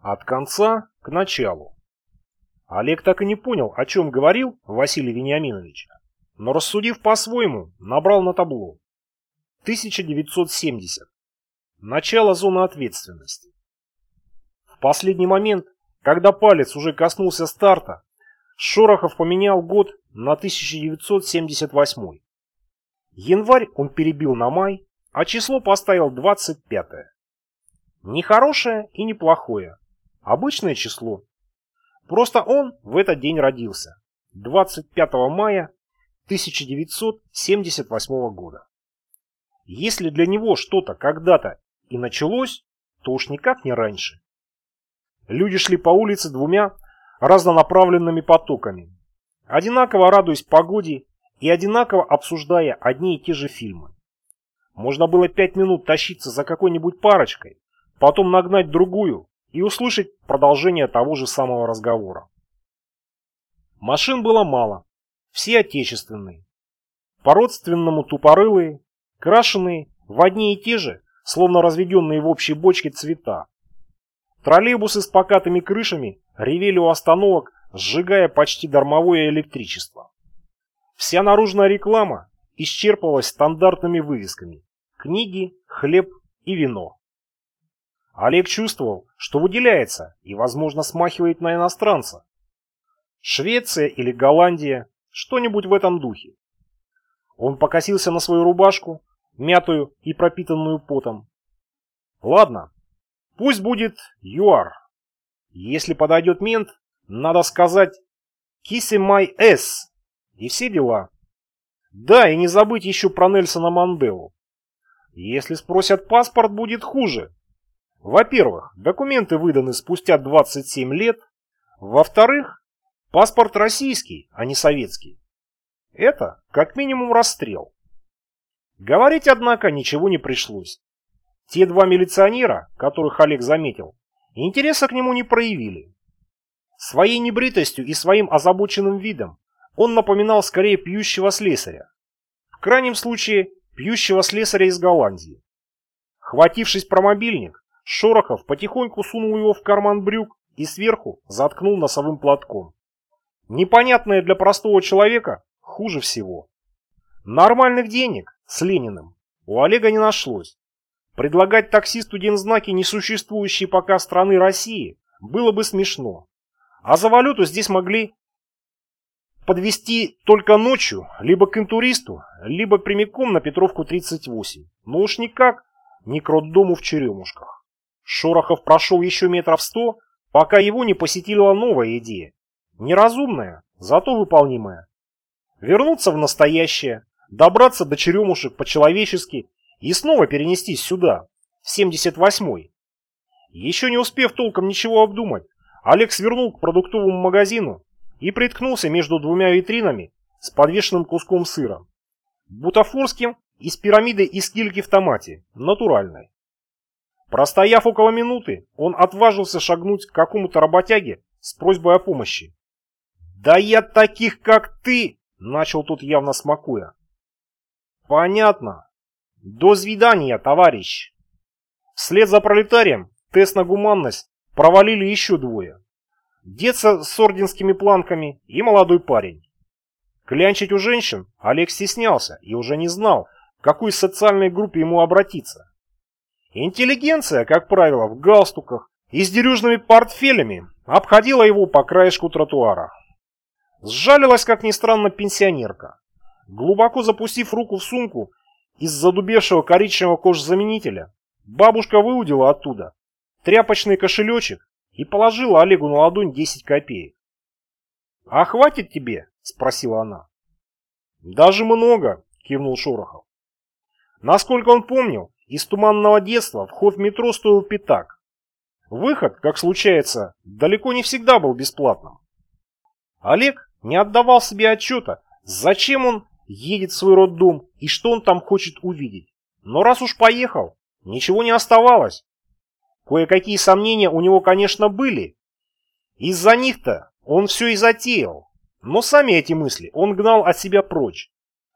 От конца к началу. Олег так и не понял, о чем говорил Василий Вениаминович, но рассудив по-своему, набрал на табло. 1970. Начало зоны ответственности. В последний момент, когда палец уже коснулся старта, Шорохов поменял год на 1978. Январь он перебил на май, а число поставил 25. Не хорошее и не плохое. Обычное число. Просто он в этот день родился. 25 мая 1978 года. Если для него что-то когда-то и началось, то уж никак не раньше. Люди шли по улице двумя разнонаправленными потоками, одинаково радуясь погоде и одинаково обсуждая одни и те же фильмы. Можно было пять минут тащиться за какой-нибудь парочкой, потом нагнать другую и услышать продолжение того же самого разговора. Машин было мало, все отечественные, по-родственному тупорылые, крашеные в одни и те же, словно разведенные в общей бочке цвета. Троллейбусы с покатыми крышами ревели у остановок, сжигая почти дармовое электричество. Вся наружная реклама исчерпывалась стандартными вывесками – книги, хлеб и вино. Олег чувствовал, что выделяется и, возможно, смахивает на иностранца. Швеция или Голландия, что-нибудь в этом духе. Он покосился на свою рубашку, мятую и пропитанную потом. Ладно, пусть будет ЮАР. Если подойдет мент, надо сказать «Киси май эс» и все дела. Да, и не забыть еще про Нельсона Манделу. Если спросят паспорт, будет хуже. Во-первых, документы выданы спустя 27 лет. Во-вторых, паспорт российский, а не советский. Это как минимум расстрел. Говорить, однако, ничего не пришлось. Те два милиционера, которых Олег заметил, интереса к нему не проявили. Своей небритостью и своим озабоченным видом он напоминал скорее пьющего слесаря. В крайнем случае, пьющего слесаря из Голландии. Хватившись про мобильник, Шорохов потихоньку сунул его в карман брюк и сверху заткнул носовым платком. Непонятное для простого человека хуже всего. Нормальных денег с Лениным у Олега не нашлось. Предлагать таксисту дензнаки несуществующей пока страны России было бы смешно. А за валюту здесь могли подвести только ночью, либо к интуристу, либо прямиком на Петровку 38. Но уж никак не к роддому в Черемушках. Шорохов прошел еще метров сто, пока его не посетила новая идея. Неразумная, зато выполнимая. Вернуться в настоящее, добраться до Черемушек по-человечески и снова перенестись сюда, в 78-й. Еще не успев толком ничего обдумать, Олег свернул к продуктовому магазину и приткнулся между двумя витринами с подвешенным куском сыра. Бутафорским и с пирамидой из кильки в томате, натуральной. Простояв около минуты, он отважился шагнуть к какому-то работяге с просьбой о помощи. «Да я таких, как ты!» — начал тут явно смакуя. «Понятно. До свидания, товарищ!» Вслед за пролетарием тест на гуманность провалили еще двое. Дед с орденскими планками и молодой парень. Клянчить у женщин Олег стеснялся и уже не знал, к какой социальной группе ему обратиться. Интеллигенция, как правило, в галстуках и с дерюжными портфелями обходила его по краешку тротуара. Сжалилась, как ни странно, пенсионерка. Глубоко запустив руку в сумку из задубевшего коричневого кожзаменителя, бабушка выудила оттуда тряпочный кошелечек и положила Олегу на ладонь 10 копеек. «А хватит тебе?» – спросила она. «Даже много», – кивнул Шорохов. Насколько он помнил, из туманного детства вход в метро стоил пятак. Выход, как случается, далеко не всегда был бесплатным. Олег не отдавал себе отчета, зачем он едет в свой роддом и что он там хочет увидеть. Но раз уж поехал, ничего не оставалось, Кое-какие сомнения у него, конечно, были. Из-за них-то он все и затеял. Но сами эти мысли он гнал от себя прочь.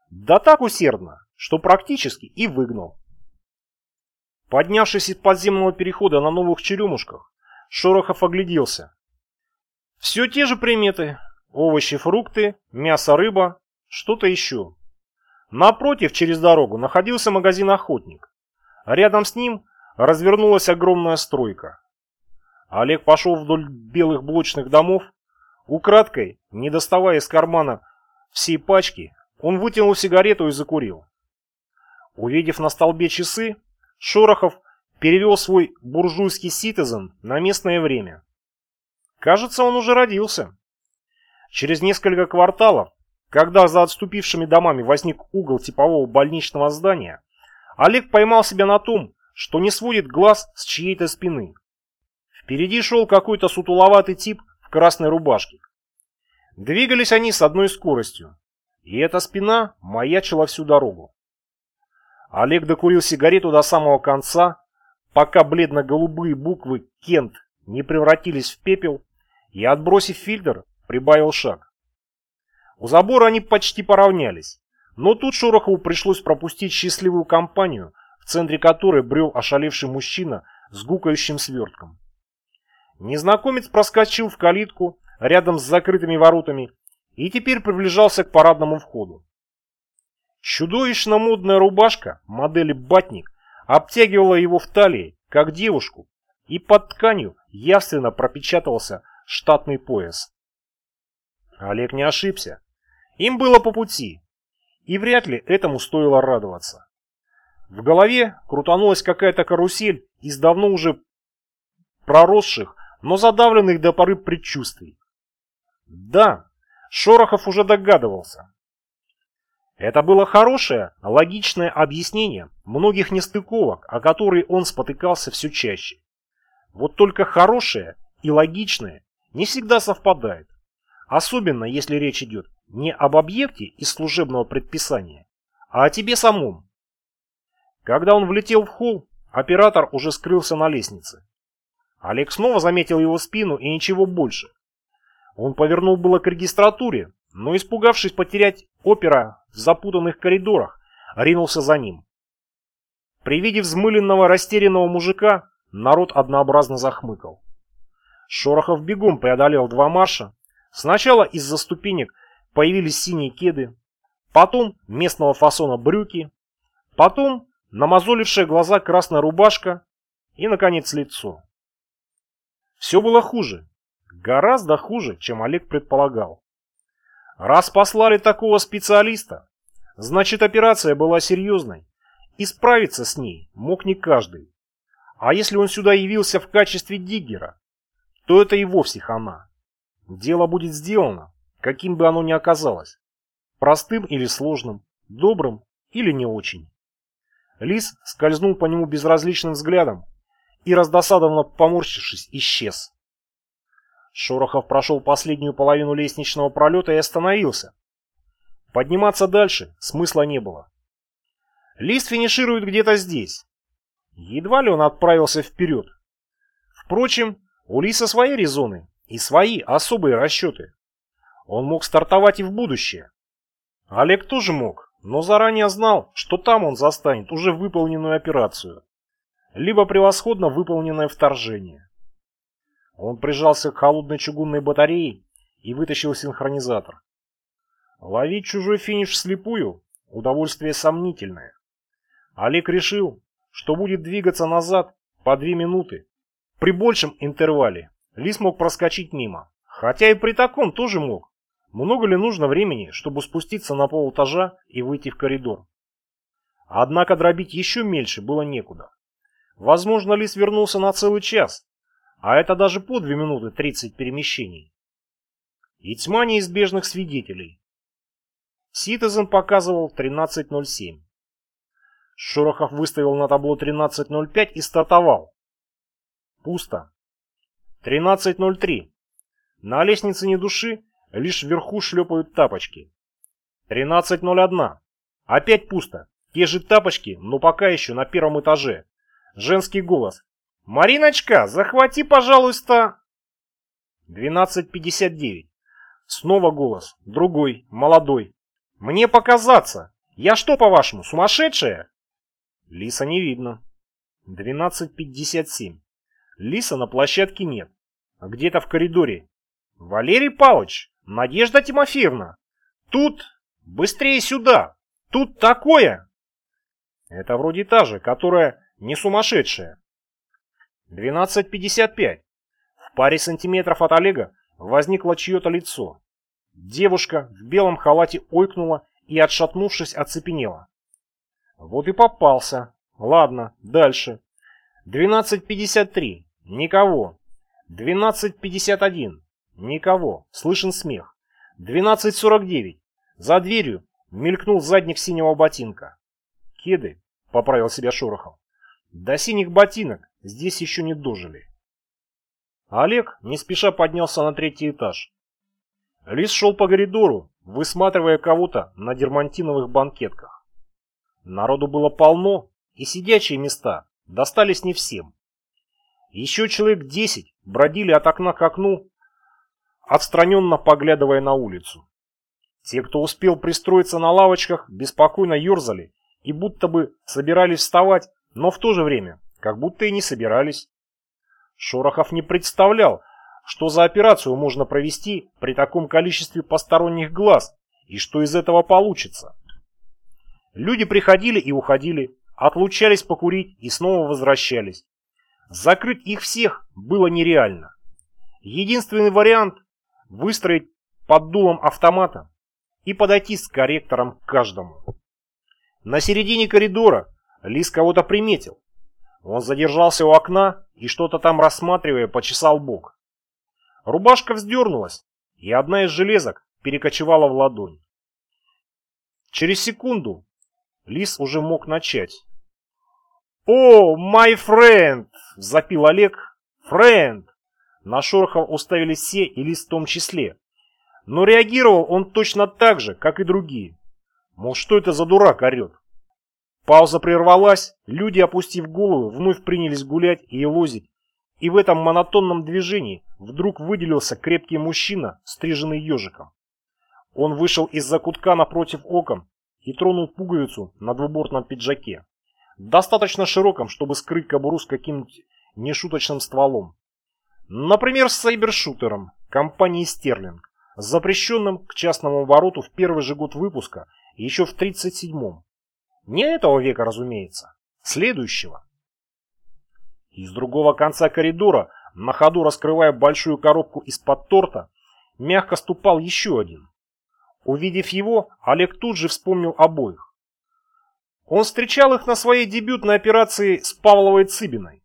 Да так усердно, что практически и выгнал. Поднявшись из подземного перехода на новых черемушках, Шорохов огляделся. Все те же приметы. Овощи, фрукты, мясо, рыба, что-то еще. Напротив, через дорогу, находился магазин «Охотник». Рядом с ним развернулась огромная стройка. Олег пошел вдоль белых блочных домов. Украдкой, не доставая из кармана всей пачки, он вытянул сигарету и закурил. Увидев на столбе часы, Шорохов перевел свой буржуйский ситизен на местное время. Кажется, он уже родился. Через несколько кварталов, когда за отступившими домами возник угол типового больничного здания, Олег поймал себя на том, что не сводит глаз с чьей-то спины. Впереди шел какой-то сутуловатый тип в красной рубашке. Двигались они с одной скоростью, и эта спина маячила всю дорогу. Олег докурил сигарету до самого конца, пока бледно-голубые буквы «Кент» не превратились в пепел, и, отбросив фильтр, прибавил шаг. У забора они почти поравнялись, но тут Шорохову пришлось пропустить счастливую компанию, в центре которой брел ошалевший мужчина с гукающим свертком. Незнакомец проскочил в калитку рядом с закрытыми воротами и теперь приближался к парадному входу. Чудовищно модная рубашка модели «Батник» обтягивала его в талии, как девушку, и под тканью явственно пропечатался штатный пояс. Олег не ошибся. Им было по пути, и вряд ли этому стоило радоваться. В голове крутанулась какая-то карусель из давно уже проросших, но задавленных до поры предчувствий. Да, Шорохов уже догадывался. Это было хорошее, логичное объяснение многих нестыковок, о которые он спотыкался все чаще. Вот только хорошее и логичное не всегда совпадает, особенно если речь идет не об объекте из служебного предписания, а о тебе самом. Когда он влетел в холл, оператор уже скрылся на лестнице. Олег снова заметил его спину и ничего больше. Он повернул было к регистратуре, но, испугавшись потерять опера в запутанных коридорах, ринулся за ним. При виде взмыленного растерянного мужика народ однообразно захмыкал. Шорохов бегом преодолел два марша. Сначала из-за ступенек появились синие кеды, потом местного фасона брюки, потом намазолившая глаза красная рубашка и, наконец, лицо. Все было хуже. Гораздо хуже, чем Олег предполагал. Раз послали такого специалиста, значит операция была серьезной, и справиться с ней мог не каждый. А если он сюда явился в качестве диггера, то это и вовсе хана. Дело будет сделано, каким бы оно ни оказалось. Простым или сложным, добрым или не очень. Лис скользнул по нему безразличным взглядом и, раздосадованно поморщившись, исчез. Шорохов прошел последнюю половину лестничного пролета и остановился. Подниматься дальше смысла не было. Лист финиширует где-то здесь. Едва ли он отправился вперед. Впрочем, у Лиса свои резоны и свои особые расчеты. Он мог стартовать и в будущее. Олег тоже мог, но заранее знал, что там он застанет уже выполненную операцию. Либо превосходно выполненное вторжение. Он прижался к холодной чугунной батарее и вытащил синхронизатор. Ловить чужой финиш вслепую – удовольствие сомнительное. Олег решил, что будет двигаться назад по две минуты. При большем интервале Лис мог проскочить мимо. Хотя и при таком тоже мог. Много ли нужно времени, чтобы спуститься на полэтажа и выйти в коридор? Однако дробить еще меньше было некуда. Возможно, Лис вернулся на целый час, а это даже по 2 минуты 30 перемещений. И тьма неизбежных свидетелей. Citizen показывал 13.07. Шорохов выставил на табло 13.05 и стартовал. Пусто. 13.03. На лестнице ни души, лишь вверху шлепают тапочки. 13.01. Опять пусто. Те же тапочки, но пока еще на первом этаже. Женский голос. «Мариночка, захвати, пожалуйста...» 12.59. Снова голос. Другой, молодой. «Мне показаться. Я что, по-вашему, сумасшедшая?» Лиса не видно. 12.57. Лиса на площадке нет. Где-то в коридоре. Валерий Павлович, Надежда Тимофеевна, тут, быстрее сюда, тут такое. Это вроде та же, которая не сумасшедшая. 12.55. В паре сантиметров от Олега возникло чье-то лицо. Девушка в белом халате ойкнула и, отшатнувшись, оцепенела. Вот и попался. Ладно, дальше. 12.53. Никого. 12.51. Никого. Слышен смех. 12.49. За дверью мелькнул задник синего ботинка. Кеды, поправил себя Шорохов. До синих ботинок здесь еще не дожили. Олег не спеша поднялся на третий этаж. Лис шел по коридору, высматривая кого-то на дермантиновых банкетках. Народу было полно, и сидячие места достались не всем. Еще человек десять бродили от окна к окну, отстраненно поглядывая на улицу. Те, кто успел пристроиться на лавочках, беспокойно ерзали и будто бы собирались вставать, но в то же время, как будто и не собирались. Шорохов не представлял, что за операцию можно провести при таком количестве посторонних глаз и что из этого получится. Люди приходили и уходили, отлучались покурить и снова возвращались. Закрыть их всех было нереально. Единственный вариант – выстроить под дулом автомата и подойти с корректором к каждому. На середине коридора Лис кого-то приметил. Он задержался у окна и что-то там рассматривая почесал бок. Рубашка вздернулась, и одна из железок перекочевала в ладонь. Через секунду Лис уже мог начать. «О, май френд!» — запил Олег. «Френд!» На Шорохова уставились все, и Лис в том числе. Но реагировал он точно так же, как и другие. Мол, что это за дурак орет? Пауза прервалась, люди, опустив голову, вновь принялись гулять и лозить, и в этом монотонном движении вдруг выделился крепкий мужчина, стриженный ежиком. Он вышел из-за кутка напротив окон и тронул пуговицу на двубортном пиджаке, достаточно широком, чтобы скрыть кобуру с каким-нибудь нешуточным стволом. Например, с сайбершутером компании «Стерлинг», запрещенным к частному обороту в первый же год выпуска, еще в 37-м. Не этого века, разумеется, следующего. Из другого конца коридора, на ходу раскрывая большую коробку из-под торта, мягко ступал еще один. Увидев его, Олег тут же вспомнил обоих. Он встречал их на своей дебютной операции с Павловой Цыбиной.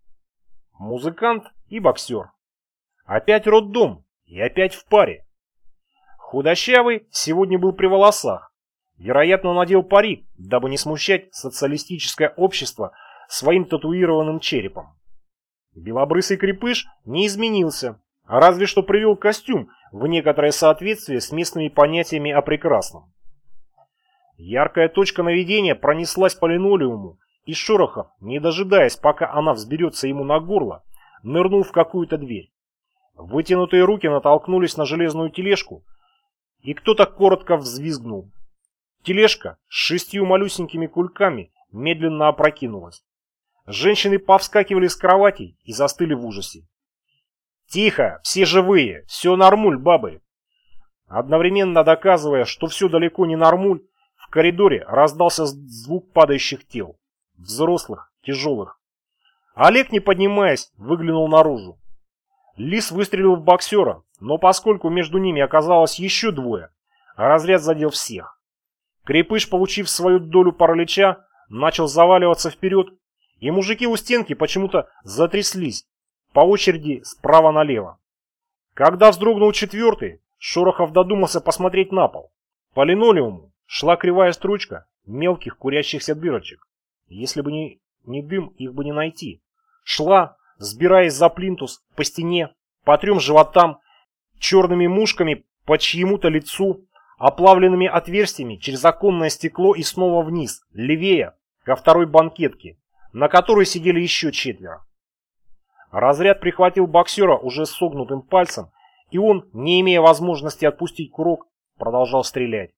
Музыкант и боксер. Опять роддом и опять в паре. Худощавый сегодня был при волосах. Вероятно, надел парик, дабы не смущать социалистическое общество своим татуированным черепом. Белобрысый крепыш не изменился, а разве что привел костюм в некоторое соответствие с местными понятиями о прекрасном. Яркая точка наведения пронеслась по линолеуму, и Шорохов, не дожидаясь, пока она взберется ему на горло, нырнул в какую-то дверь. Вытянутые руки натолкнулись на железную тележку, и кто-то коротко взвизгнул. Тележка с шестью малюсенькими кульками медленно опрокинулась. Женщины повскакивали с кроватей и застыли в ужасе. «Тихо! Все живые! Все нормуль, бабы!» Одновременно доказывая, что все далеко не нормуль, в коридоре раздался звук падающих тел. Взрослых, тяжелых. Олег, не поднимаясь, выглянул наружу. Лис выстрелил в боксера, но поскольку между ними оказалось еще двое, разряд задел всех. Крепыш, получив свою долю паралича, начал заваливаться вперед и мужики у стенки почему-то затряслись, по очереди справа налево. Когда вздрогнул четвертый, Шорохов додумался посмотреть на пол. По линолеуму шла кривая строчка мелких курящихся дырочек. Если бы не, не дым, их бы не найти. Шла, сбираясь за плинтус, по стене, по трем животам, черными мушками по чьему-то лицу, оплавленными отверстиями через оконное стекло и снова вниз, левее, ко второй банкетке, на которой сидели еще четверо. Разряд прихватил боксера уже согнутым пальцем, и он, не имея возможности отпустить курок, продолжал стрелять.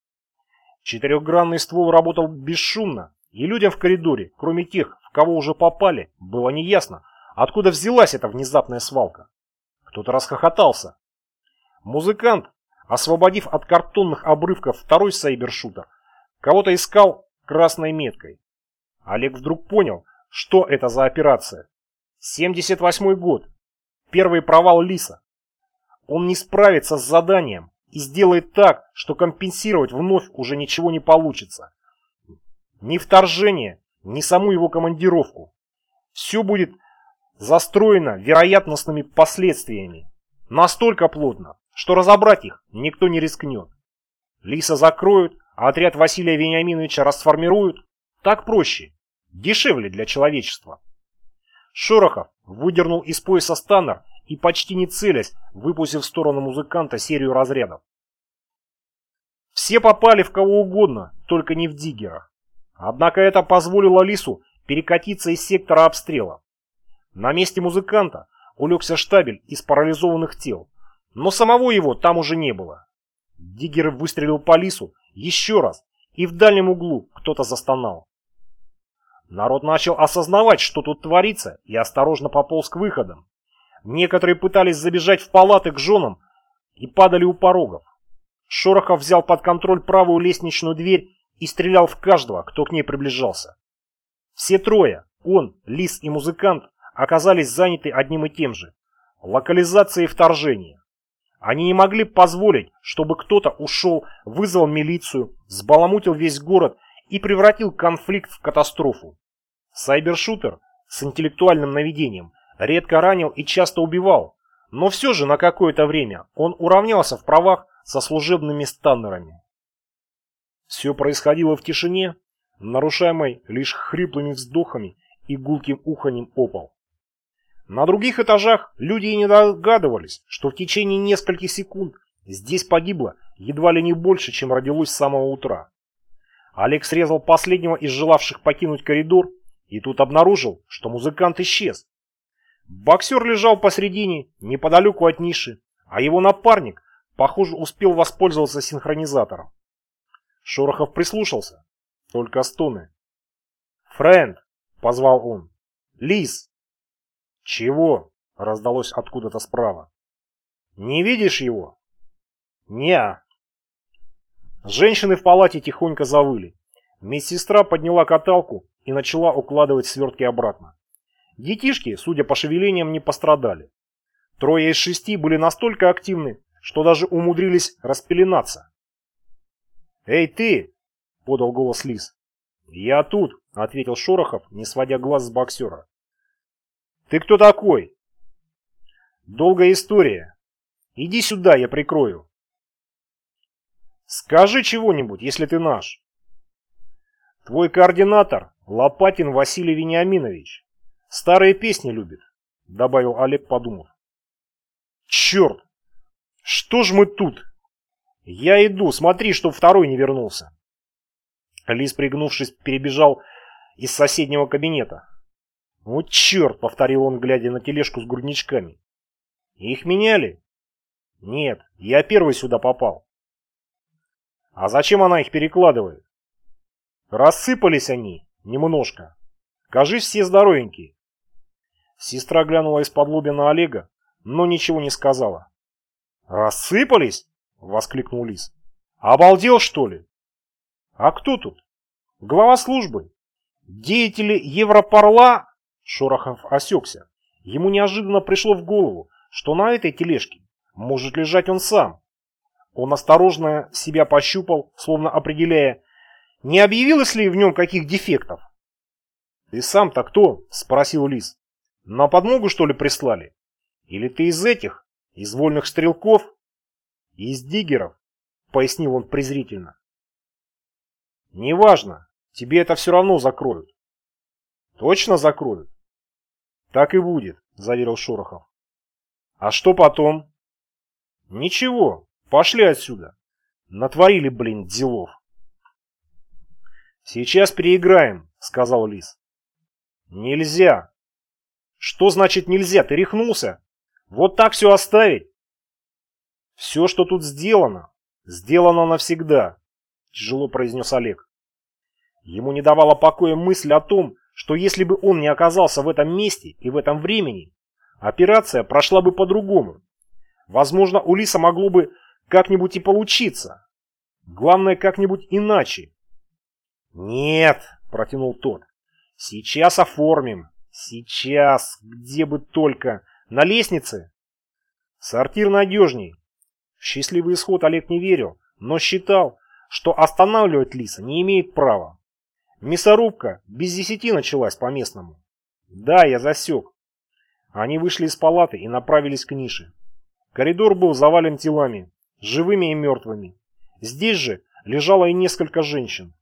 Четырехгранный ствол работал бесшумно, и людям в коридоре, кроме тех, в кого уже попали, было неясно, Откуда взялась эта внезапная свалка? Кто-то расхохотался. Музыкант, освободив от картонных обрывков второй сайбершутер, кого-то искал красной меткой. Олег вдруг понял, что это за операция. 78 год. Первый провал Лиса. Он не справится с заданием и сделает так, что компенсировать вновь уже ничего не получится. Ни вторжение, ни саму его командировку. Все будет застроено вероятностными последствиями. Настолько плотно, что разобрать их никто не рискнет. Лиса закроют, а отряд Василия Вениаминовича расформируют. Так проще, дешевле для человечества. Шорохов выдернул из пояса станнер и, почти не целясь, выпустил в сторону музыканта серию разрядов. Все попали в кого угодно, только не в диггера. Однако это позволило Лису перекатиться из сектора обстрела. На месте музыканта улегся штабель из парализованных тел, но самого его там уже не было. Диггер выстрелил по Лису еще раз, и в дальнем углу кто-то застонал. Народ начал осознавать, что тут творится, и осторожно пополз к выходам. Некоторые пытались забежать в палаты к женам и падали у порогов. Шорохов взял под контроль правую лестничную дверь и стрелял в каждого, кто к ней приближался. Все трое, он, Лис и музыкант, оказались заняты одним и тем же – локализацией вторжения. Они не могли позволить, чтобы кто-то ушел, вызвал милицию, сбаламутил весь город и превратил конфликт в катастрофу. Сайбершутер с интеллектуальным наведением редко ранил и часто убивал, но все же на какое-то время он уравнялся в правах со служебными станнерами. Все происходило в тишине, нарушаемой лишь хриплыми вздохами и гулким уханьем опол. На других этажах люди и не догадывались, что в течение нескольких секунд здесь погибло едва ли не больше, чем родилось с самого утра. Олег срезал последнего из желавших покинуть коридор и тут обнаружил, что музыкант исчез. Боксер лежал посредине, неподалеку от ниши, а его напарник, похоже, успел воспользоваться синхронизатором. Шорохов прислушался. Только стоны. «Фрэнд!» — позвал он. «Лис!» «Чего?» — раздалось откуда-то справа. «Не видишь его?» «Не-а». Женщины в палате тихонько завыли. Медсестра подняла каталку и начала укладывать свертки обратно. Детишки, судя по шевелениям, не пострадали. Трое из шести были настолько активны, что даже умудрились распеленаться. «Эй, ты!» — подал голос Лис. «Я тут», — ответил Шорохов, не сводя глаз с боксера. «Ты кто такой?» «Долгая история. Иди сюда, я прикрою». «Скажи чего-нибудь, если ты наш». «Твой координатор — Лопатин Василий Вениаминович. Старые песни любит», — добавил Олег, подумав. «Черт! Что ж мы тут?» «Я иду, смотри, чтоб второй не вернулся». Лис, пригнувшись, перебежал из соседнего кабинета. «Вот черт!» — повторил он, глядя на тележку с грудничками. «Их меняли?» «Нет, я первый сюда попал». «А зачем она их перекладывает?» «Рассыпались они, немножко. Кажись, все здоровенькие». Сестра глянула из-под лобя на Олега, но ничего не сказала. «Рассыпались?» Воскликнул Лис. Обалдел, что ли? А кто тут? Глава службы. Деятели Европарла... Шорохов осекся. Ему неожиданно пришло в голову, что на этой тележке может лежать он сам. Он осторожно себя пощупал, словно определяя, не объявилось ли в нем каких дефектов. «Ты сам-то кто?» – спросил Лис. «На подмогу, что ли, прислали? Или ты из этих, из вольных стрелков?» «Из диггеров», — пояснил он презрительно. «Неважно, тебе это все равно закроют». «Точно закроют?» «Так и будет», — заверил Шорохов. «А что потом?» «Ничего, пошли отсюда. Натворили, блин, делов». «Сейчас переиграем», — сказал Лис. «Нельзя». «Что значит нельзя? Ты рехнулся? Вот так все оставить?» «Все, что тут сделано, сделано навсегда», — тяжело произнес Олег. Ему не давала покоя мысль о том, что если бы он не оказался в этом месте и в этом времени, операция прошла бы по-другому. Возможно, у Лиса могло бы как-нибудь и получиться. Главное, как-нибудь иначе. «Нет», — протянул тот, — «сейчас оформим. Сейчас, где бы только. На лестнице?» «Сортир надежней». В счастливый исход Олег не верил, но считал, что останавливать Лиса не имеет права. Мясорубка без десяти началась по-местному. Да, я засек. Они вышли из палаты и направились к нише. Коридор был завален телами, живыми и мертвыми. Здесь же лежало и несколько женщин.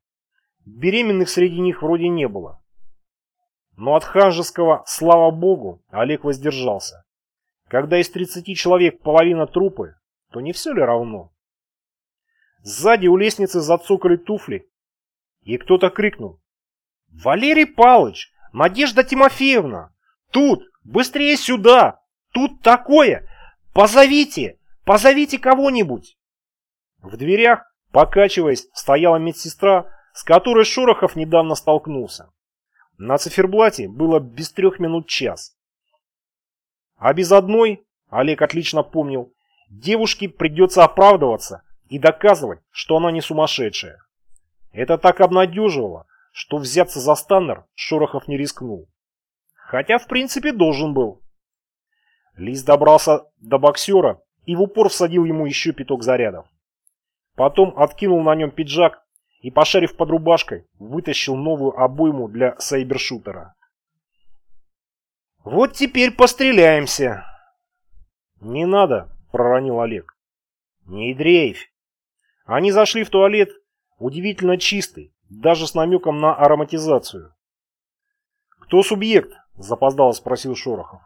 Беременных среди них вроде не было. Но от ханжеского «слава богу» Олег воздержался. Когда из 30 человек половина трупы, то не все ли равно? Сзади у лестницы зацокали туфли, и кто-то крикнул. «Валерий Палыч! Надежда Тимофеевна! Тут! Быстрее сюда! Тут такое! Позовите! Позовите кого-нибудь!» В дверях, покачиваясь, стояла медсестра, с которой Шорохов недавно столкнулся. На циферблате было без трех минут час. А без одной, Олег отлично помнил, девушке придется оправдываться и доказывать, что она не сумасшедшая. Это так обнадеживало, что взяться за Станнер Шорохов не рискнул. Хотя, в принципе, должен был. Лис добрался до боксера и в упор всадил ему еще пяток зарядов. Потом откинул на нем пиджак и, пошарив под рубашкой, вытащил новую обойму для сайбершутера. «Вот теперь постреляемся!» «Не надо!» — проронил Олег. «Не дрейфь!» Они зашли в туалет, удивительно чистый, даже с намеком на ароматизацию. «Кто субъект?» – запоздало спросил Шорохов.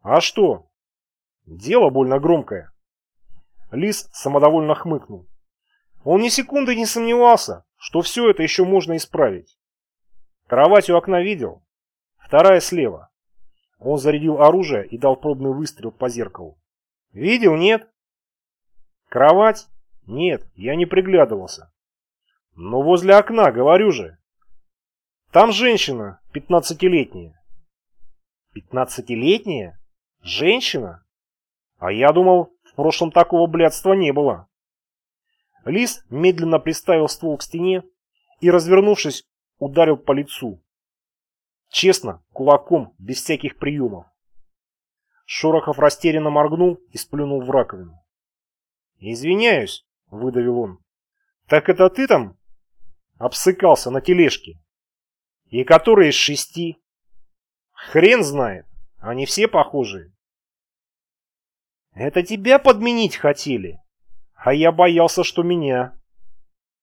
«А что?» «Дело больно громкое». Лис самодовольно хмыкнул. Он ни секунды не сомневался, что все это еще можно исправить. Кровать у окна видел? Вторая слева. Он зарядил оружие и дал пробный выстрел по зеркалу. Видел, нет? Кровать? Нет, я не приглядывался. Но возле окна, говорю же. Там женщина, пятнадцатилетняя. Пятнадцатилетняя? Женщина? А я думал, в прошлом такого блядства не было. Лис медленно приставил ствол к стене и, развернувшись, ударил по лицу. Честно, кулаком, без всяких приемов. Шорохов растерянно моргнул и сплюнул в раковину. «Извиняюсь», — выдавил он. «Так это ты там обсыкался на тележке? И который из шести? Хрен знает, они все похожие». «Это тебя подменить хотели, а я боялся, что меня».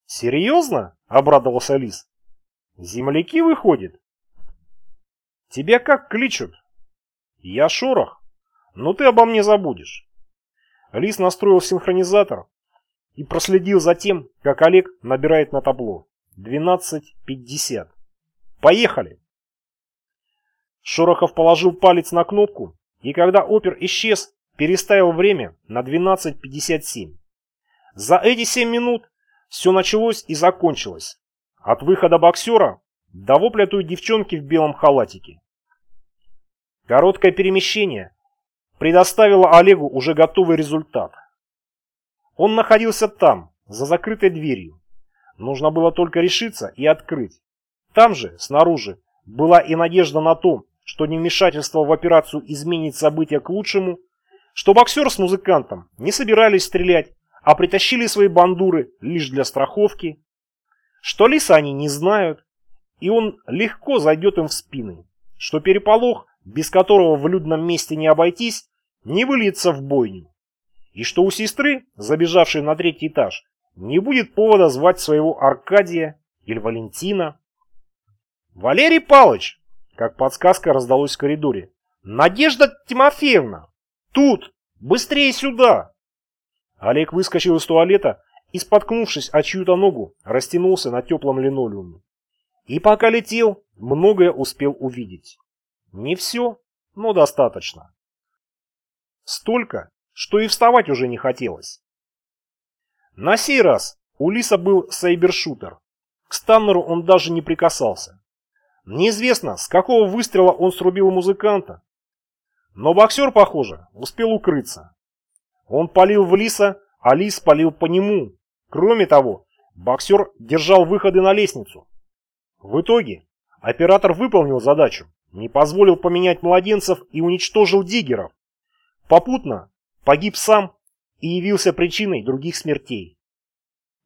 «Серьезно?» — обрадовался Лис. «Земляки, выходит?» «Тебя как кличут?» «Я Шорох, но ты обо мне забудешь». Лис настроил синхронизатор и проследил за тем, как Олег набирает на табло. 12.50. Поехали! Шорохов положил палец на кнопку, и когда опер исчез, переставил время на 12.57. За эти 7 минут все началось и закончилось. От выхода боксера до вопля той девчонки в белом халатике. Короткое перемещение предоставило Олегу уже готовый результат. Он находился там, за закрытой дверью. Нужно было только решиться и открыть. Там же, снаружи, была и надежда на то, что невмешательство в операцию изменит события к лучшему, что боксер с музыкантом не собирались стрелять, а притащили свои бандуры лишь для страховки, что лиса они не знают, и он легко зайдет им в спины, что переполох, без которого в людном месте не обойтись, не выльется в бойню и что у сестры, забежавшей на третий этаж, не будет повода звать своего Аркадия или Валентина. «Валерий Палыч!» как подсказка раздалось в коридоре. «Надежда Тимофеевна! Тут! Быстрее сюда!» Олег выскочил из туалета и, споткнувшись о чью-то ногу, растянулся на теплом линолеуме. И пока летел, многое успел увидеть. Не все, но достаточно. Столько, что и вставать уже не хотелось. На сей раз у Лиса был сайбершутер. К Станнеру он даже не прикасался. Неизвестно, с какого выстрела он срубил музыканта. Но боксер, похоже, успел укрыться. Он палил в Лиса, а Лис палил по нему. Кроме того, боксер держал выходы на лестницу. В итоге оператор выполнил задачу, не позволил поменять младенцев и уничтожил диггеров. Попутно погиб сам и явился причиной других смертей.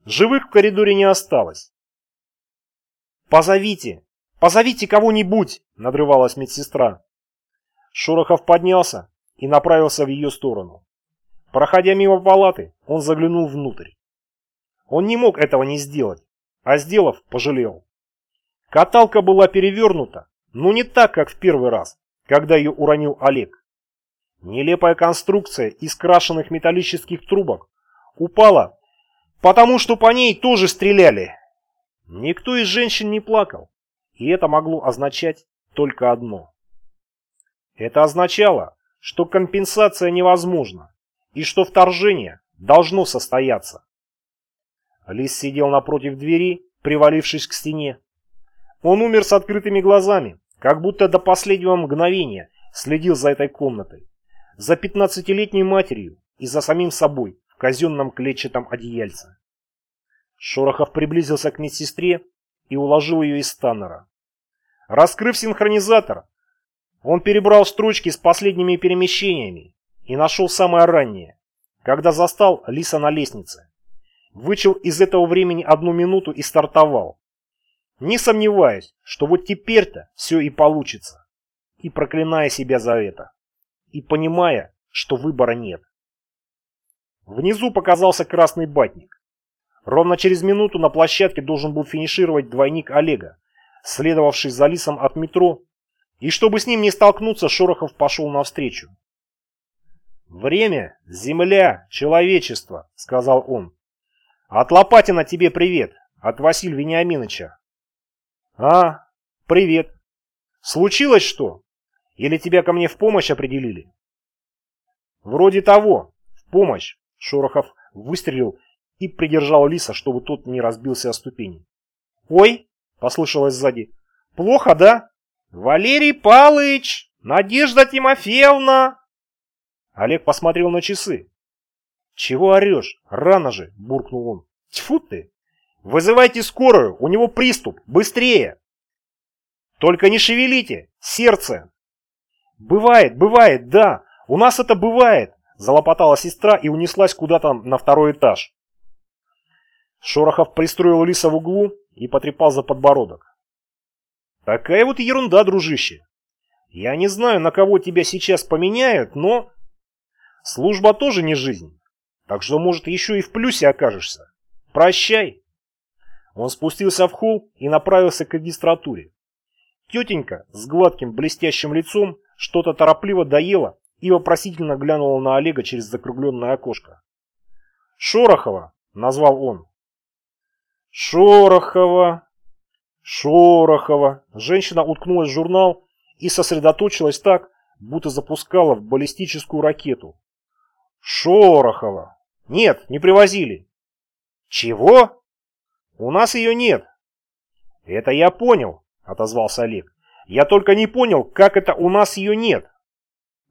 Живых в коридоре не осталось. «Позовите! Позовите кого-нибудь!» – надрывалась медсестра. Шорохов поднялся и направился в ее сторону. Проходя мимо палаты, он заглянул внутрь. Он не мог этого не сделать, а сделав, пожалел. Каталка была перевернута, но не так, как в первый раз, когда ее уронил Олег. Нелепая конструкция из крашенных металлических трубок упала, потому что по ней тоже стреляли. Никто из женщин не плакал, и это могло означать только одно. Это означало, что компенсация невозможна и что вторжение должно состояться. Лис сидел напротив двери, привалившись к стене. Он умер с открытыми глазами, как будто до последнего мгновения следил за этой комнатой за пятнадцатилетней матерью и за самим собой в казенном клетчатом одеяльце. Шорохов приблизился к медсестре и уложил ее из станнера. Раскрыв синхронизатор, он перебрал строчки с последними перемещениями и нашел самое раннее, когда застал Лиса на лестнице. Вычел из этого времени одну минуту и стартовал. Не сомневаюсь, что вот теперь-то все и получится. И проклиная себя за это и понимая, что выбора нет. Внизу показался красный батник. Ровно через минуту на площадке должен был финишировать двойник Олега, следовавший за Лисом от метро, и чтобы с ним не столкнуться, Шорохов пошел навстречу. «Время, земля, человечество», — сказал он. «От Лопатина тебе привет, от Василия Вениаминовича». «А, привет. Случилось что?» Или тебя ко мне в помощь определили? Вроде того. В помощь. Шорохов выстрелил и придержал Лиса, чтобы тот не разбился о ступени. «Ой!» — послышалось сзади. «Плохо, да?» «Валерий Палыч! Надежда Тимофеевна!» Олег посмотрел на часы. «Чего орешь? Рано же!» — буркнул он. «Тьфу ты! Вызывайте скорую! У него приступ! Быстрее!» «Только не шевелите! Сердце!» «Бывает, бывает, да, у нас это бывает!» Залопотала сестра и унеслась куда-то на второй этаж. Шорохов пристроил Лиса в углу и потрепал за подбородок. «Такая вот ерунда, дружище. Я не знаю, на кого тебя сейчас поменяют, но... Служба тоже не жизнь, так что, может, еще и в плюсе окажешься. Прощай!» Он спустился в холл и направился к регистратуре. Тетенька с гладким блестящим лицом что-то торопливо доела и вопросительно глянула на Олега через закругленное окошко. «Шорохова!» — назвал он. «Шорохова! Шорохова!» Женщина уткнулась в журнал и сосредоточилась так, будто запускала в баллистическую ракету. «Шорохова! Нет, не привозили!» «Чего?» «У нас ее нет!» «Это я понял», — отозвался Олег. Я только не понял, как это у нас ее нет.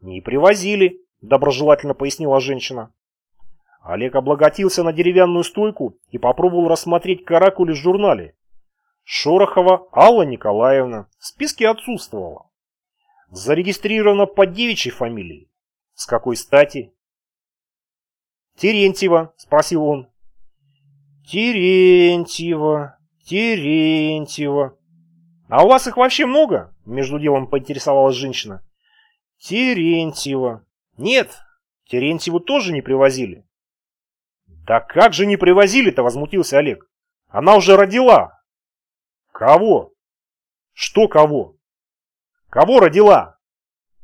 Не привозили, доброжелательно пояснила женщина. Олег облаготился на деревянную стойку и попробовал рассмотреть каракули в журнале. Шорохова Алла Николаевна в списке отсутствовала. Зарегистрирована под девичьей фамилией. С какой стати? Терентьева, спросил он. Терентьева, Терентьева, «А у вас их вообще много?» – между делом поинтересовалась женщина. «Терентьева». «Нет, Терентьеву тоже не привозили». «Да как же не привозили-то?» – возмутился Олег. «Она уже родила». «Кого?» «Что кого?» «Кого родила?»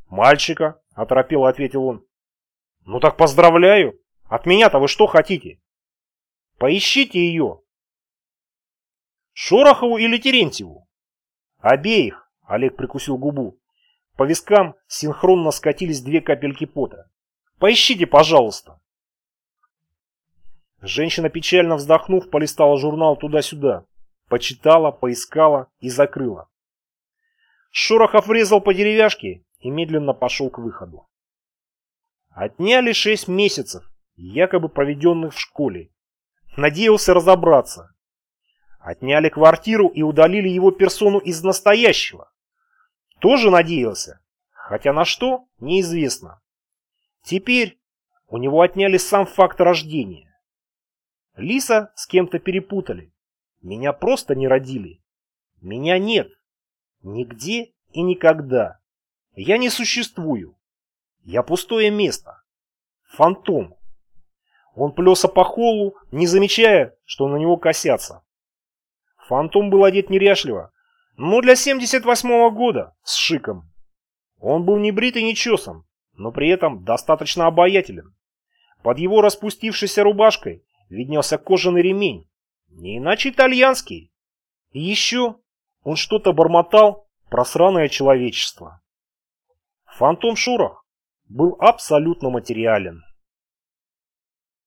«Мальчика», – оторопело ответил он. «Ну так поздравляю. От меня-то вы что хотите?» «Поищите ее». «Шорохову или Терентьеву?» «Обеих!» – Олег прикусил губу. По вискам синхронно скатились две капельки пота. «Поищите, пожалуйста!» Женщина, печально вздохнув, полистала журнал туда-сюда. Почитала, поискала и закрыла. Шорохов врезал по деревяшке и медленно пошел к выходу. Отняли шесть месяцев, якобы проведенных в школе. Надеялся разобраться. Отняли квартиру и удалили его персону из настоящего. Тоже надеялся, хотя на что, неизвестно. Теперь у него отняли сам факт рождения. Лиса с кем-то перепутали. Меня просто не родили. Меня нет. Нигде и никогда. Я не существую. Я пустое место. Фантом. Он плелся по холлу, не замечая, что на него косятся. Фантом был одет неряшливо, но для 78-го года, с шиком. Он был не брит и не чесан, но при этом достаточно обаятелен. Под его распустившейся рубашкой виднелся кожаный ремень, не иначе итальянский. И еще он что-то бормотал про сраное человечество. Фантом Шурах был абсолютно материален.